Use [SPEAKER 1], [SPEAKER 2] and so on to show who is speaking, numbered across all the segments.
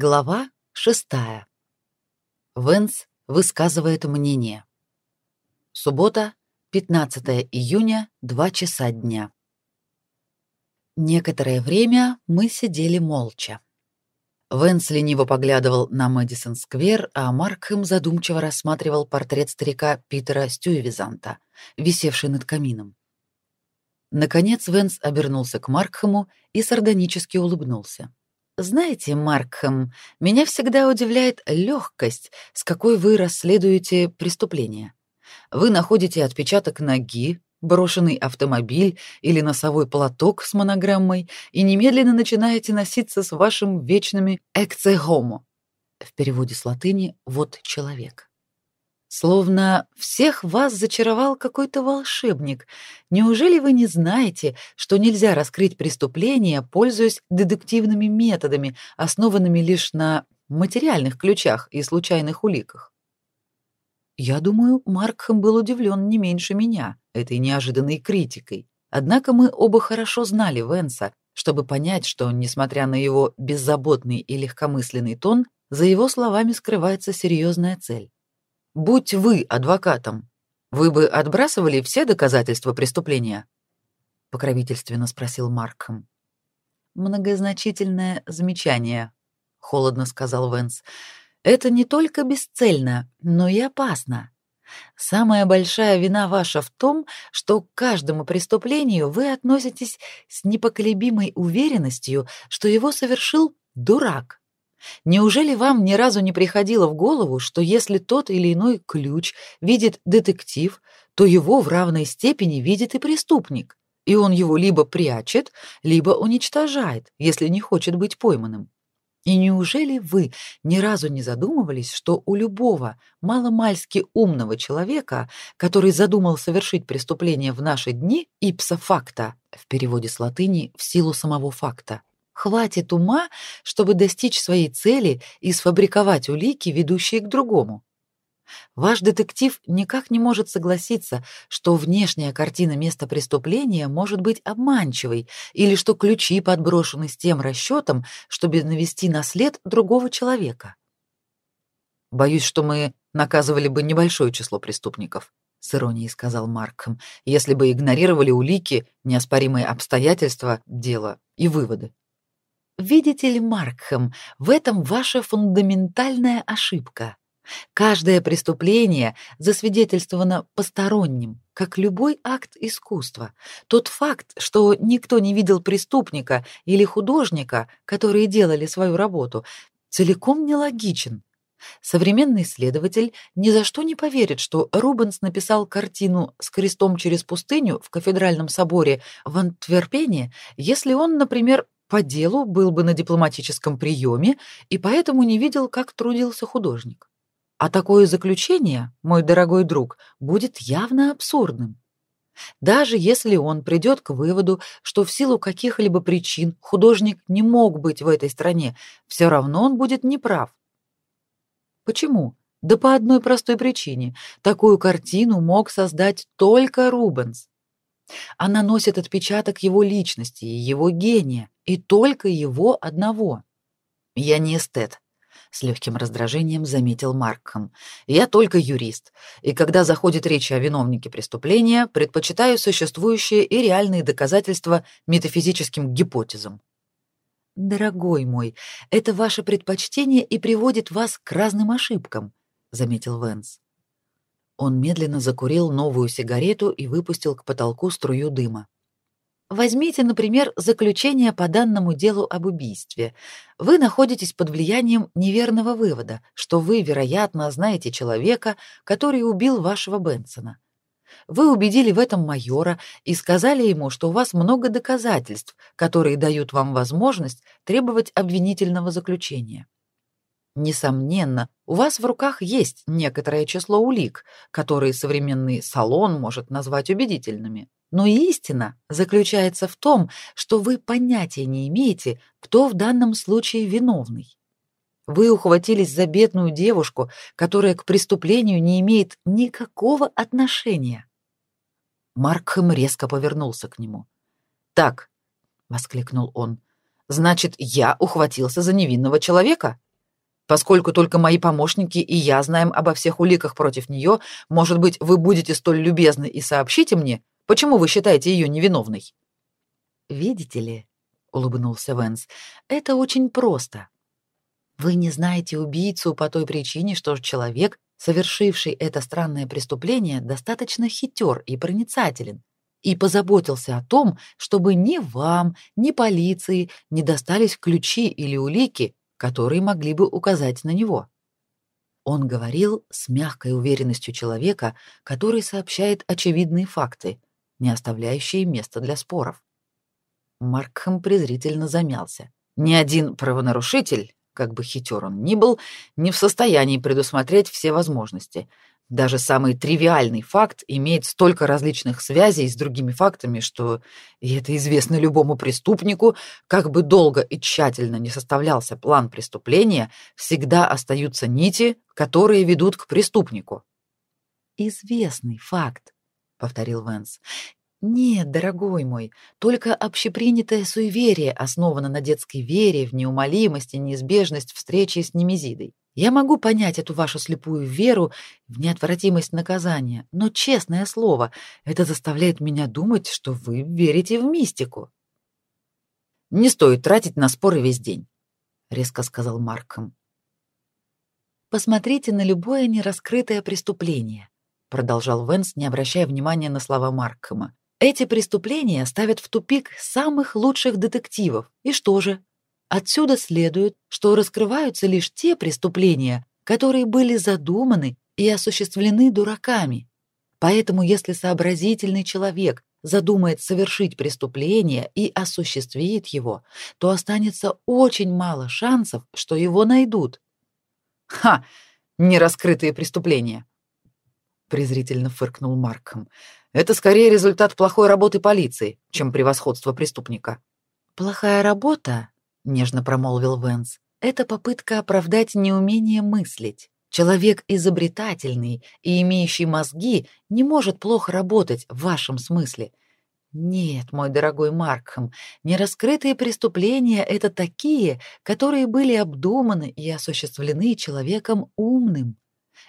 [SPEAKER 1] Глава шестая. Венс высказывает мнение. Суббота, 15 июня, 2 часа дня. Некоторое время мы сидели молча. Венс лениво поглядывал на Мэдисон-сквер, а Маркхэм задумчиво рассматривал портрет старика Питера Стюевизанта, висевший над камином. Наконец Венс обернулся к Маркхэму и сардонически улыбнулся. Знаете, Маркхэм, меня всегда удивляет легкость, с какой вы расследуете преступление. Вы находите отпечаток ноги, брошенный автомобиль или носовой платок с монограммой и немедленно начинаете носиться с вашим вечными «экце homo» в переводе с латыни «вот человек». Словно всех вас зачаровал какой-то волшебник. Неужели вы не знаете, что нельзя раскрыть преступление, пользуясь дедуктивными методами, основанными лишь на материальных ключах и случайных уликах? Я думаю, Маркхэм был удивлен не меньше меня этой неожиданной критикой. Однако мы оба хорошо знали Венса, чтобы понять, что, несмотря на его беззаботный и легкомысленный тон, за его словами скрывается серьезная цель. Будь вы адвокатом, вы бы отбрасывали все доказательства преступления? покровительственно спросил Маркхэм. Многозначительное замечание, холодно сказал Венс. Это не только бесцельно, но и опасно. Самая большая вина ваша в том, что к каждому преступлению вы относитесь с непоколебимой уверенностью, что его совершил дурак. Неужели вам ни разу не приходило в голову, что если тот или иной ключ видит детектив, то его в равной степени видит и преступник, и он его либо прячет, либо уничтожает, если не хочет быть пойманным? И неужели вы ни разу не задумывались, что у любого маломальски умного человека, который задумал совершить преступление в наши дни, ipso facto, в переводе с латыни в силу самого факта, хватит ума, чтобы достичь своей цели и сфабриковать улики, ведущие к другому. Ваш детектив никак не может согласиться, что внешняя картина места преступления может быть обманчивой или что ключи подброшены с тем расчетом, чтобы навести на след другого человека. Боюсь, что мы наказывали бы небольшое число преступников, с иронией сказал Маркхэм, если бы игнорировали улики, неоспоримые обстоятельства дела и выводы. Видите ли, Маркхэм, в этом ваша фундаментальная ошибка. Каждое преступление засвидетельствовано посторонним, как любой акт искусства. Тот факт, что никто не видел преступника или художника, которые делали свою работу, целиком нелогичен. Современный исследователь ни за что не поверит, что Рубенс написал картину с крестом через пустыню в кафедральном соборе в Антверпене, если он, например, по делу был бы на дипломатическом приеме и поэтому не видел, как трудился художник. А такое заключение, мой дорогой друг, будет явно абсурдным. Даже если он придет к выводу, что в силу каких-либо причин художник не мог быть в этой стране, все равно он будет неправ. Почему? Да по одной простой причине. Такую картину мог создать только Рубенс. Она носит отпечаток его личности и его гения, и только его одного. Я не эстет, с легким раздражением заметил Маркхэм. Я только юрист, и когда заходит речь о виновнике преступления, предпочитаю существующие и реальные доказательства метафизическим гипотезам. Дорогой мой, это ваше предпочтение и приводит вас к разным ошибкам, заметил Венс. Он медленно закурил новую сигарету и выпустил к потолку струю дыма. Возьмите, например, заключение по данному делу об убийстве. Вы находитесь под влиянием неверного вывода, что вы, вероятно, знаете человека, который убил вашего Бенсона. Вы убедили в этом майора и сказали ему, что у вас много доказательств, которые дают вам возможность требовать обвинительного заключения. Несомненно, у вас в руках есть некоторое число улик, которые современный салон может назвать убедительными. Но истина заключается в том, что вы понятия не имеете, кто в данном случае виновный. Вы ухватились за бедную девушку, которая к преступлению не имеет никакого отношения. Маркхэм резко повернулся к нему. «Так», — воскликнул он, — «значит, я ухватился за невинного человека? Поскольку только мои помощники и я знаем обо всех уликах против нее, может быть, вы будете столь любезны и сообщите мне, почему вы считаете ее невиновной?» «Видите ли», — улыбнулся Венс, — «это очень просто. Вы не знаете убийцу по той причине, что человек, совершивший это странное преступление, достаточно хитер и проницателен, и позаботился о том, чтобы ни вам, ни полиции не достались ключи или улики, которые могли бы указать на него. Он говорил с мягкой уверенностью человека, который сообщает очевидные факты, не оставляющие места для споров. Маркхэм презрительно замялся. Ни один правонарушитель, как бы хитер он ни был, не в состоянии предусмотреть все возможности, даже самый тривиальный факт имеет столько различных связей с другими фактами, что, и это известно любому преступнику, как бы долго и тщательно не составлялся план преступления, всегда остаются нити, которые ведут к преступнику. «Известный факт», — повторил Венс. «Нет, дорогой мой, только общепринятое суеверие основано на детской вере в неумолимость и неизбежность встречи с Немезидой. Я могу понять эту вашу слепую веру в неотвратимость наказания, но, честное слово, это заставляет меня думать, что вы верите в мистику. Не стоит тратить на споры весь день, резко сказал Марком. Посмотрите на любое нераскрытое преступление, продолжал Венс, не обращая внимания на слова Маркома. Эти преступления ставят в тупик самых лучших детективов. И что же? Отсюда следует, что раскрываются лишь те преступления, которые были задуманы и осуществлены дураками. Поэтому если сообразительный человек задумает совершить преступление и осуществит его, то останется очень мало шансов, что его найдут. Ха, нераскрытые преступления, презрительно фыркнул Марком. Это скорее результат плохой работы полиции, чем превосходство преступника. Плохая работа нежно промолвил Венс. Это попытка оправдать неумение мыслить. Человек изобретательный и имеющий мозги не может плохо работать в вашем смысле. Нет, мой дорогой Маркхэм, нераскрытые преступления это такие, которые были обдуманы и осуществлены человеком умным.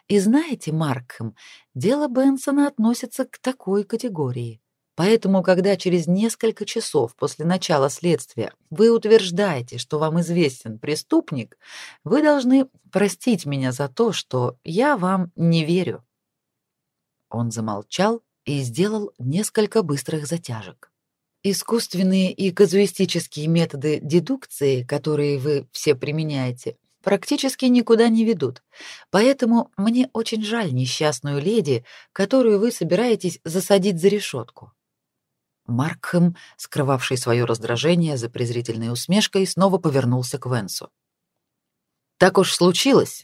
[SPEAKER 1] И знаете, Маркхэм, дело Бенсона относится к такой категории. Поэтому, когда через несколько часов после начала следствия вы утверждаете, что вам известен преступник, вы должны простить меня за то, что я вам не верю. Он замолчал и сделал несколько быстрых затяжек. Искусственные и казуистические методы дедукции, которые вы все применяете, практически никуда не ведут. Поэтому мне очень жаль несчастную леди, которую вы собираетесь засадить за решетку. Маркхэм, скрывавший свое раздражение за презрительной усмешкой, снова повернулся к Венсу. «Так уж случилось,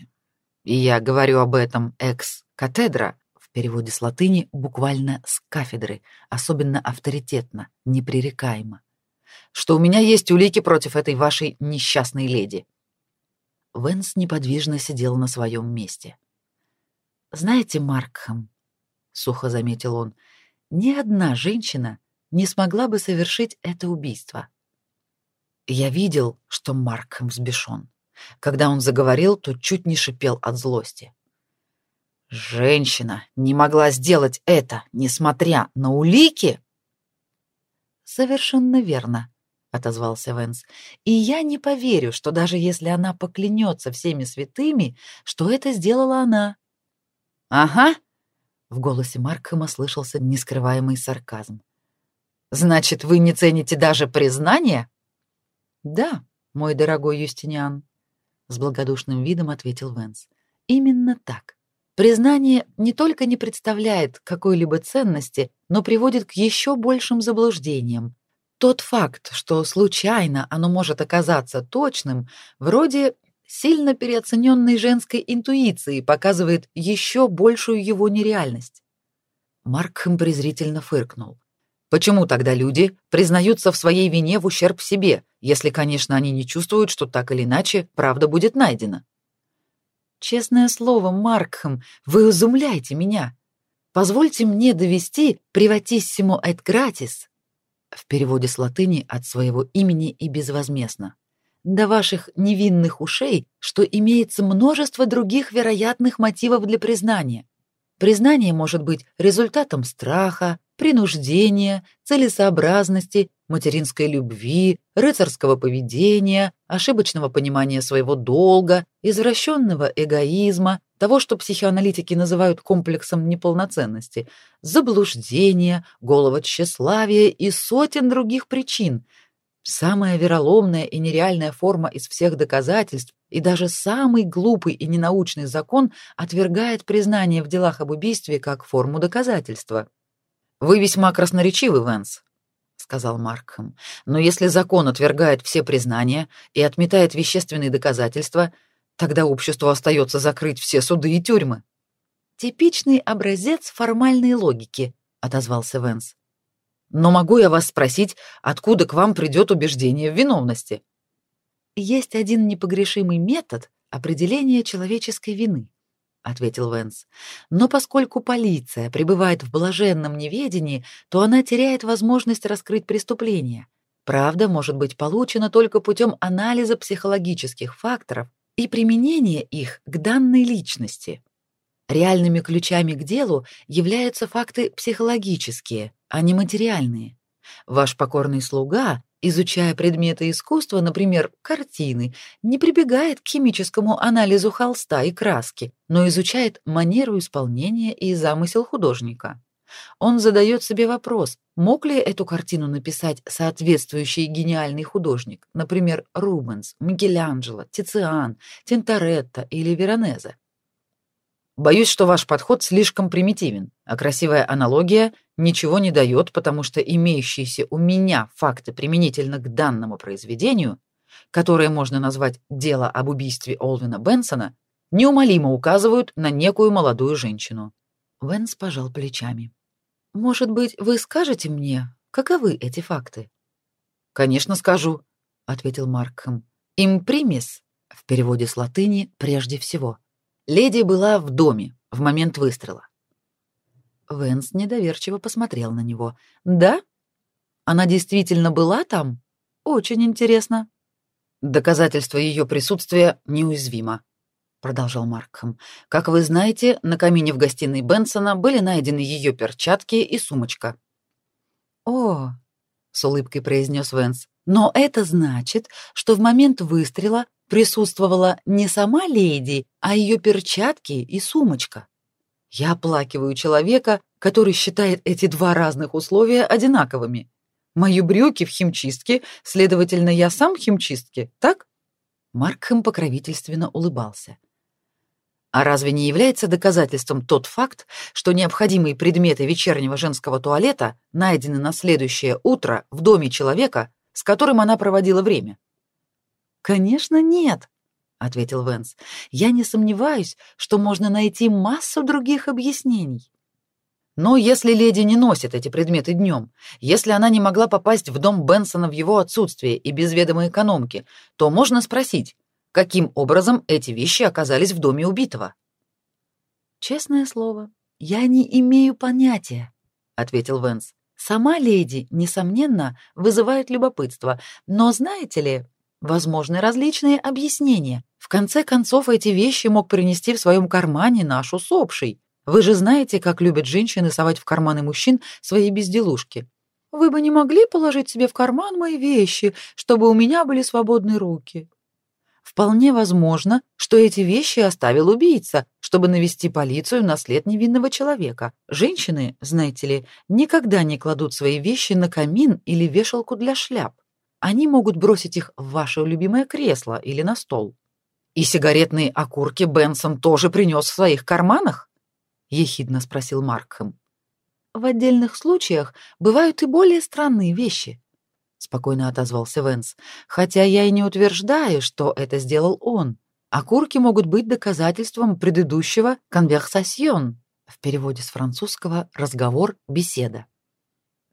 [SPEAKER 1] и я говорю об этом экс-катедра, в переводе с латыни буквально с кафедры, особенно авторитетно, непререкаемо, что у меня есть улики против этой вашей несчастной леди». Венс неподвижно сидел на своем месте. «Знаете, Маркхэм», — сухо заметил он, — «ни одна женщина не смогла бы совершить это убийство. Я видел, что Марк взбешен. Когда он заговорил, то чуть не шипел от злости. Женщина не могла сделать это, несмотря на улики? Совершенно верно, отозвался Венс. И я не поверю, что даже если она поклянется всеми святыми, что это сделала она. Ага, в голосе Маркхэма слышался нескрываемый сарказм. Значит, вы не цените даже признание? Да, мой дорогой Юстиниан, с благодушным видом ответил Венс. Именно так. Признание не только не представляет какой-либо ценности, но приводит к еще большим заблуждениям. Тот факт, что случайно оно может оказаться точным, вроде сильно переоцененной женской интуиции, показывает еще большую его нереальность. Маркхэм презрительно фыркнул. Почему тогда люди признаются в своей вине в ущерб себе, если, конечно, они не чувствуют, что так или иначе правда будет найдена? Честное слово, Маркхэм, вы изумляете меня. Позвольте мне довести «privatissimo et gratis» в переводе с латыни от своего имени и безвозмездно. до ваших невинных ушей, что имеется множество других вероятных мотивов для признания. Признание может быть результатом страха, принуждения, целесообразности, материнской любви, рыцарского поведения, ошибочного понимания своего долга, извращенного эгоизма, того, что психоаналитики называют комплексом неполноценности, заблуждения, голого тщеславия и сотен других причин. Самая вероломная и нереальная форма из всех доказательств и даже самый глупый и ненаучный закон отвергает признание в делах об убийстве как форму доказательства. «Вы весьма красноречивы, Венс», — сказал Маркхэм. «Но если закон отвергает все признания и отметает вещественные доказательства, тогда обществу остается закрыть все суды и тюрьмы». «Типичный образец формальной логики», — отозвался Венс. «Но могу я вас спросить, откуда к вам придет убеждение в виновности?» «Есть один непогрешимый метод определения человеческой вины», ответил Венс. Но поскольку полиция пребывает в блаженном неведении, то она теряет возможность раскрыть преступление. Правда может быть получена только путем анализа психологических факторов и применения их к данной личности. Реальными ключами к делу являются факты психологические, а не материальные. Ваш покорный слуга изучая предметы искусства, например, картины, не прибегает к химическому анализу холста и краски, но изучает манеру исполнения и замысел художника. Он задает себе вопрос, мог ли эту картину написать соответствующий гениальный художник, например, Рубенс, Микеланджело, Тициан, Тинторетто или Веронезе. Боюсь, что ваш подход слишком примитивен, а красивая аналогия ничего не дает, потому что имеющиеся у меня факты применительно к данному произведению, которое можно назвать «Дело об убийстве Олвина Бенсона», неумолимо указывают на некую молодую женщину. Венс пожал плечами. «Может быть, вы скажете мне, каковы эти факты?» «Конечно скажу», — ответил Маркхэм. «Импримис» в переводе с латыни «прежде всего». Леди была в доме в момент выстрела. Венс недоверчиво посмотрел на него. «Да? Она действительно была там? Очень интересно». «Доказательство ее присутствия неуязвимо», — продолжал Маркхэм. «Как вы знаете, на камине в гостиной Бенсона были найдены ее перчатки и сумочка». «О», — с улыбкой произнес Венс, «но это значит, что в момент выстрела присутствовала не сама леди, а ее перчатки и сумочка. Я оплакиваю человека, который считает эти два разных условия одинаковыми. Мои брюки в химчистке, следовательно, я сам в химчистке, так? Маркхэм покровительственно улыбался. А разве не является доказательством тот факт, что необходимые предметы вечернего женского туалета найдены на следующее утро в доме человека, с которым она проводила время? «Конечно, нет», — ответил Венс. «Я не сомневаюсь, что можно найти массу других объяснений». Но если леди не носит эти предметы днем, если она не могла попасть в дом Бенсона в его отсутствие и без ведома экономки, то можно спросить, каким образом эти вещи оказались в доме убитого. «Честное слово, я не имею понятия», — ответил Венс. «Сама леди, несомненно, вызывает любопытство, но, знаете ли, Возможны различные объяснения. В конце концов, эти вещи мог принести в своем кармане наш усопший. Вы же знаете, как любят женщины совать в карманы мужчин свои безделушки. Вы бы не могли положить себе в карман мои вещи, чтобы у меня были свободные руки? Вполне возможно, что эти вещи оставил убийца, чтобы навести полицию на след невинного человека. Женщины, знаете ли, никогда не кладут свои вещи на камин или вешалку для шляп они могут бросить их в ваше любимое кресло или на стол. И сигаретные окурки Бенсон тоже принес в своих карманах? ехидно спросил Маркхэм. В отдельных случаях бывают и более странные вещи, спокойно отозвался Венс. Хотя я и не утверждаю, что это сделал он. Окурки могут быть доказательством предыдущего конверсасьон, в переводе с французского разговор, беседа.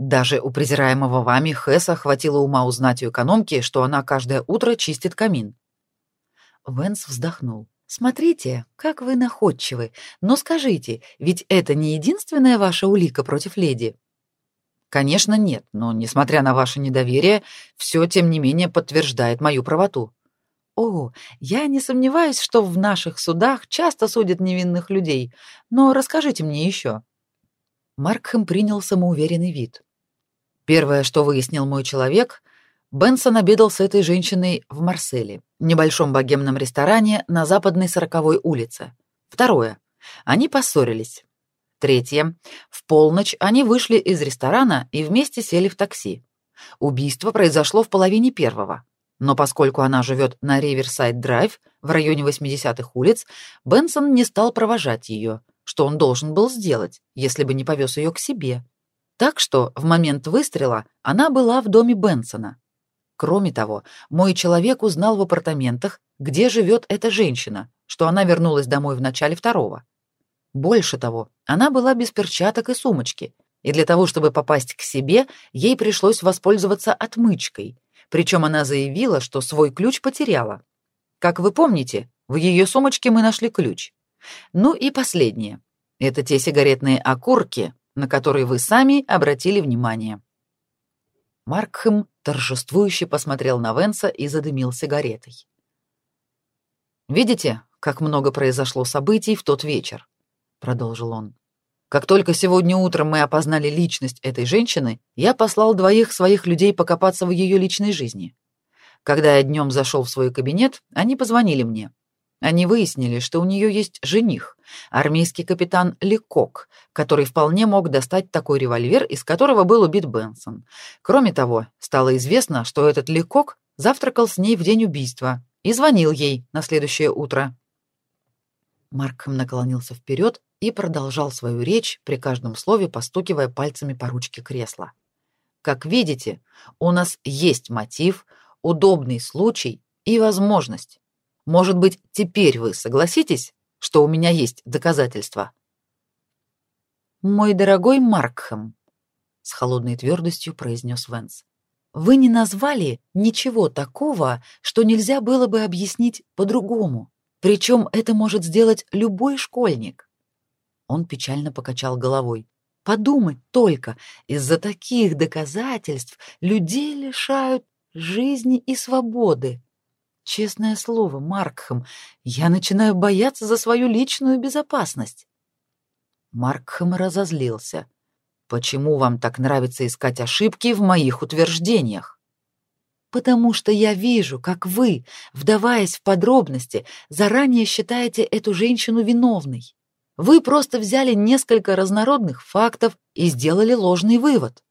[SPEAKER 1] Даже у презираемого вами Хэса хватило ума узнать у экономки, что она каждое утро чистит камин. Венс вздохнул. Смотрите, как вы находчивы. Но скажите, ведь это не единственная ваша улика против леди. Конечно, нет, но несмотря на ваше недоверие, все тем не менее подтверждает мою правоту. О, я не сомневаюсь, что в наших судах часто судят невинных людей, но расскажите мне еще. Маркхэм принял самоуверенный вид. Первое, что выяснил мой человек, Бенсон обедал с этой женщиной в Марселе, небольшом богемном ресторане на западной сороковой улице. Второе. Они поссорились. Третье. В полночь они вышли из ресторана и вместе сели в такси. Убийство произошло в половине первого. Но поскольку она живет на Риверсайд-драйв в районе 80-х улиц, Бенсон не стал провожать ее, что он должен был сделать, если бы не повез ее к себе. Так что в момент выстрела она была в доме Бенсона. Кроме того, мой человек узнал в апартаментах, где живет эта женщина, что она вернулась домой в начале второго. Больше того, она была без перчаток и сумочки, и для того, чтобы попасть к себе, ей пришлось воспользоваться отмычкой, причем она заявила, что свой ключ потеряла. Как вы помните, в ее сумочке мы нашли ключ. Ну и последнее. Это те сигаретные окурки, на которые вы сами обратили внимание. Маркхэм торжествующе посмотрел на Венса и задымил сигаретой. «Видите, как много произошло событий в тот вечер?» — продолжил он. Как только сегодня утром мы опознали личность этой женщины, я послал двоих своих людей покопаться в ее личной жизни. Когда я днем зашел в свой кабинет, они позвонили мне. Они выяснили, что у нее есть жених, армейский капитан Лекок, который вполне мог достать такой револьвер, из которого был убит Бенсон. Кроме того, стало известно, что этот Лекок завтракал с ней в день убийства и звонил ей на следующее утро. Маркхэм наклонился вперед и продолжал свою речь, при каждом слове постукивая пальцами по ручке кресла. Как видите, у нас есть мотив, удобный случай и возможность. Может быть, теперь вы согласитесь, что у меня есть доказательства? Мой дорогой Маркхэм, с холодной твердостью произнес Венс. Вы не назвали ничего такого, что нельзя было бы объяснить по-другому. Причем это может сделать любой школьник. Он печально покачал головой. Подумать только, из-за таких доказательств людей лишают жизни и свободы. Честное слово, Маркхэм, я начинаю бояться за свою личную безопасность. Маркхэм разозлился. Почему вам так нравится искать ошибки в моих утверждениях? Потому что я вижу, как вы, вдаваясь в подробности, заранее считаете эту женщину виновной. Вы просто взяли несколько разнородных фактов и сделали ложный вывод.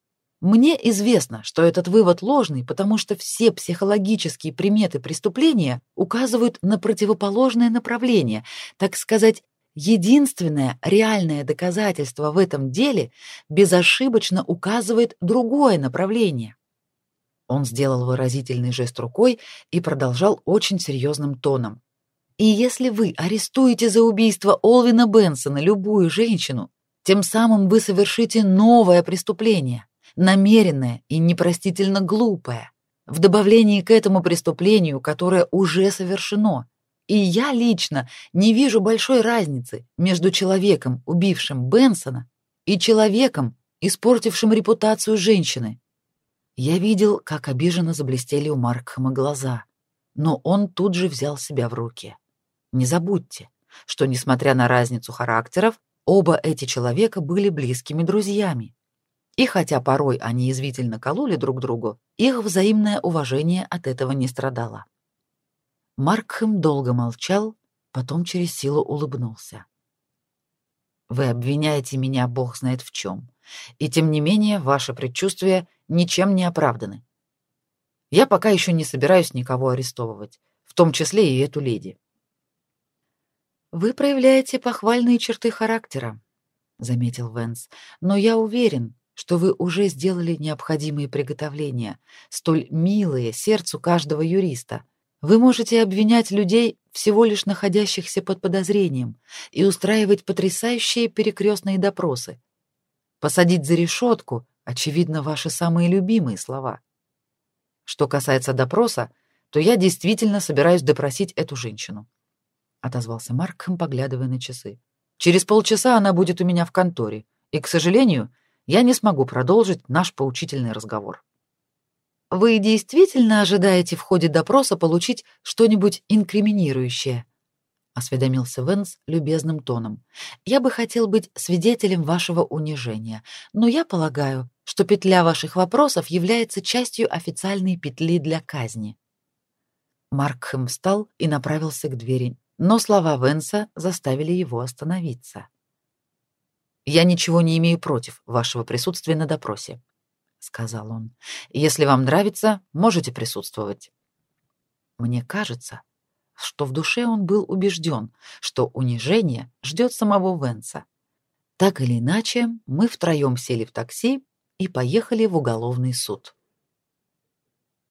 [SPEAKER 1] Мне известно, что этот вывод ложный, потому что все психологические приметы преступления указывают на противоположное направление, так сказать, единственное реальное доказательство в этом деле безошибочно указывает другое направление. Он сделал выразительный жест рукой и продолжал очень серьезным тоном. И если вы арестуете за убийство Олвина Бенсона любую женщину, тем самым вы совершите новое преступление, намеренное и непростительно глупое, в добавлении к этому преступлению, которое уже совершено. И я лично не вижу большой разницы между человеком, убившим Бенсона, и человеком, испортившим репутацию женщины. Я видел, как обиженно заблестели у Маркхэма глаза, но он тут же взял себя в руки. Не забудьте, что, несмотря на разницу характеров, оба эти человека были близкими друзьями. И хотя порой они извительно кололи друг другу, их взаимное уважение от этого не страдало. Маркхэм долго молчал, потом через силу улыбнулся. «Вы обвиняете меня, бог знает в чем, и тем не менее ваши предчувствия ничем не оправданы. Я пока еще не собираюсь никого арестовывать, в том числе и эту леди. Вы проявляете похвальные черты характера, заметил Венс. Но я уверен, что вы уже сделали необходимые приготовления, столь милые сердцу каждого юриста. Вы можете обвинять людей, всего лишь находящихся под подозрением, и устраивать потрясающие перекрестные допросы. Посадить за решетку, очевидно, ваши самые любимые слова. Что касается допроса, то я действительно собираюсь допросить эту женщину отозвался Маркхэм, поглядывая на часы. Через полчаса она будет у меня в конторе, и, к сожалению, я не смогу продолжить наш поучительный разговор. вы действительно ожидаете в ходе допроса получить что-нибудь инкриминирующее? осведомился Венс любезным тоном. Я бы хотел быть свидетелем вашего унижения, но я полагаю, что петля ваших вопросов является частью официальной петли для казни. Маркхэм встал и направился к двери, но слова Венса заставили его остановиться. Я ничего не имею против вашего присутствия на допросе, сказал он. Если вам нравится, можете присутствовать. Мне кажется, что в душе он был убежден, что унижение ждет самого Венса. Так или иначе, мы втроем сели в такси и поехали в уголовный суд.